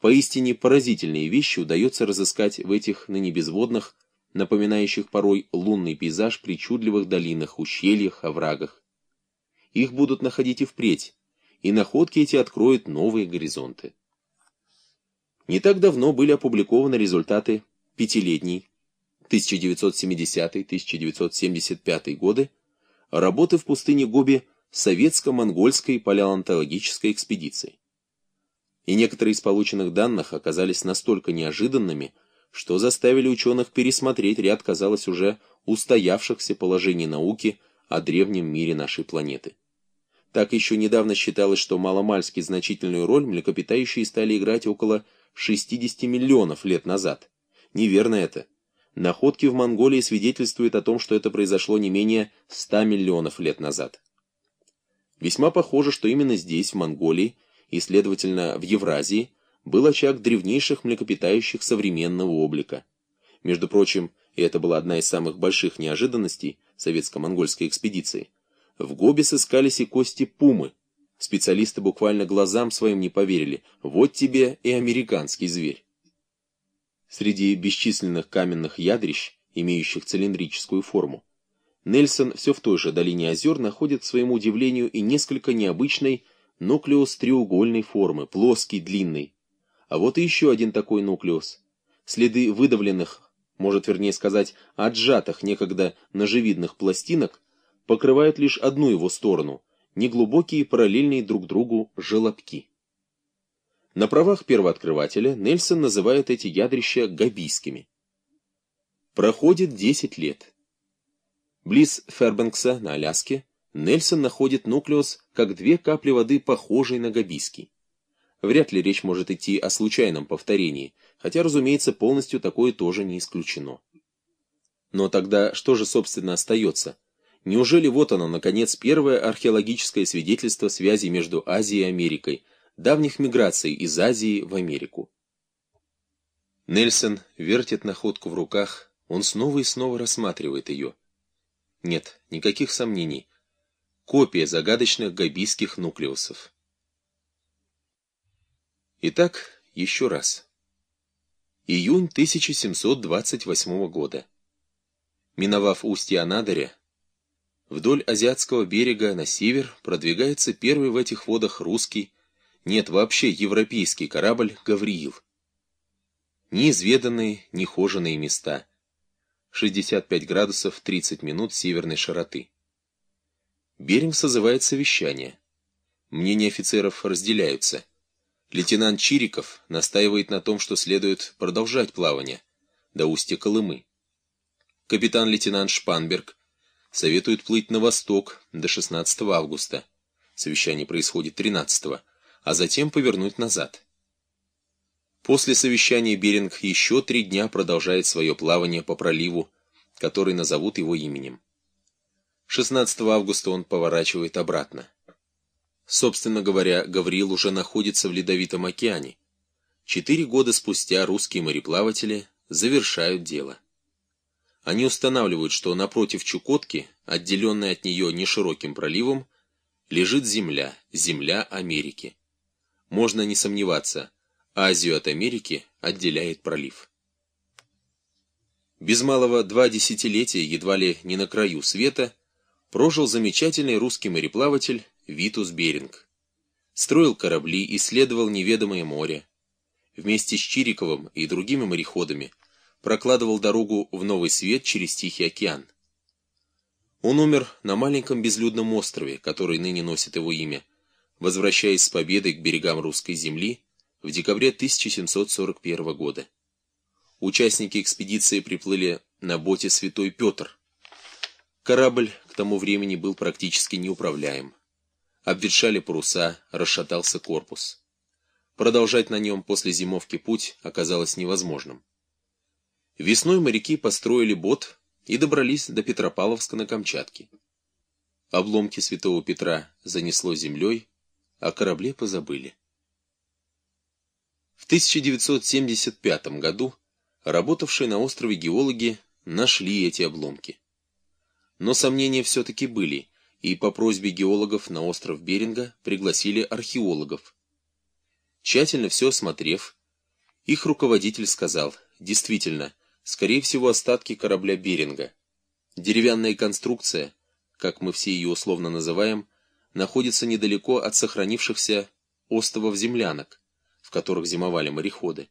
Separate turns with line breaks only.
Поистине поразительные вещи удается разыскать в этих ныне безводных, напоминающих порой лунный пейзаж причудливых долинах, ущельях, оврагах. Их будут находить и впредь, и находки эти откроют новые горизонты. Не так давно были опубликованы результаты пятилетней 1970-1975 годы работы в пустыне Гоби советско-монгольской палеонтологической экспедиции. И некоторые из полученных данных оказались настолько неожиданными, что заставили ученых пересмотреть ряд, казалось, уже устоявшихся положений науки о древнем мире нашей планеты. Так еще недавно считалось, что маломальски значительную роль млекопитающие стали играть около 60 миллионов лет назад. Неверно это. Находки в Монголии свидетельствуют о том, что это произошло не менее 100 миллионов лет назад. Весьма похоже, что именно здесь, в Монголии, и, следовательно, в Евразии, был очаг древнейших млекопитающих современного облика. Между прочим, и это была одна из самых больших неожиданностей советско-монгольской экспедиции, в Гобе сыскались и кости пумы. Специалисты буквально глазам своим не поверили. Вот тебе и американский зверь. Среди бесчисленных каменных ядрищ, имеющих цилиндрическую форму, Нельсон все в той же долине озер находит, к своему удивлению, и несколько необычной нуклеус треугольной формы, плоский, длинный. А вот и еще один такой нуклеус. Следы выдавленных, может вернее сказать, отжатых некогда ножевидных пластинок покрывают лишь одну его сторону, неглубокие параллельные друг другу желобки. На правах первооткрывателя Нельсон называет эти ядрища габийскими. Проходит 10 лет. Близ Фербенкса на Аляске Нельсон находит нуклеус как две капли воды, похожие на габийский. Вряд ли речь может идти о случайном повторении, хотя, разумеется, полностью такое тоже не исключено. Но тогда что же, собственно, остается? Неужели вот оно, наконец, первое археологическое свидетельство связи между Азией и Америкой, давних миграций из Азии в Америку. Нельсон вертит находку в руках, он снова и снова рассматривает ее. Нет, никаких сомнений. Копия загадочных габийских нуклеусов. Итак, еще раз. Июнь 1728 года. Миновав устье Анадыря, вдоль азиатского берега на север продвигается первый в этих водах русский нет, вообще европейский корабль «Гавриил». Неизведанные, нехоженные места. 65 градусов 30 минут северной широты. Беринг созывает совещание. Мнения офицеров разделяются. Лейтенант Чириков настаивает на том, что следует продолжать плавание до устья Колымы. Капитан-лейтенант Шпанберг советует плыть на восток до 16 августа. Совещание происходит 13 а затем повернуть назад. После совещания Беринг еще три дня продолжает свое плавание по проливу, который назовут его именем. 16 августа он поворачивает обратно. Собственно говоря, Гавриил уже находится в Ледовитом океане. Четыре года спустя русские мореплаватели завершают дело. Они устанавливают, что напротив Чукотки, отделенной от нее нешироким проливом, лежит земля, земля Америки. Можно не сомневаться, Азию от Америки отделяет пролив. Без малого два десятилетия, едва ли не на краю света, прожил замечательный русский мореплаватель Витус Беринг. Строил корабли, исследовал неведомое море. Вместе с Чириковым и другими мореходами прокладывал дорогу в Новый Свет через Тихий океан. Он умер на маленьком безлюдном острове, который ныне носит его имя, возвращаясь с победой к берегам русской земли в декабре 1741 года. Участники экспедиции приплыли на боте «Святой Петр». Корабль к тому времени был практически неуправляем. Обветшали паруса, расшатался корпус. Продолжать на нем после зимовки путь оказалось невозможным. Весной моряки построили бот и добрались до Петропавловска на Камчатке. Обломки святого Петра занесло землей, о корабле позабыли. В 1975 году работавшие на острове геологи нашли эти обломки. Но сомнения все-таки были, и по просьбе геологов на остров Беринга пригласили археологов. Тщательно все осмотрев, Их руководитель сказал, действительно, скорее всего остатки корабля Беринга. Деревянная конструкция, как мы все ее условно называем, находится недалеко от сохранившихся островов землянок, в которых зимовали мореходы.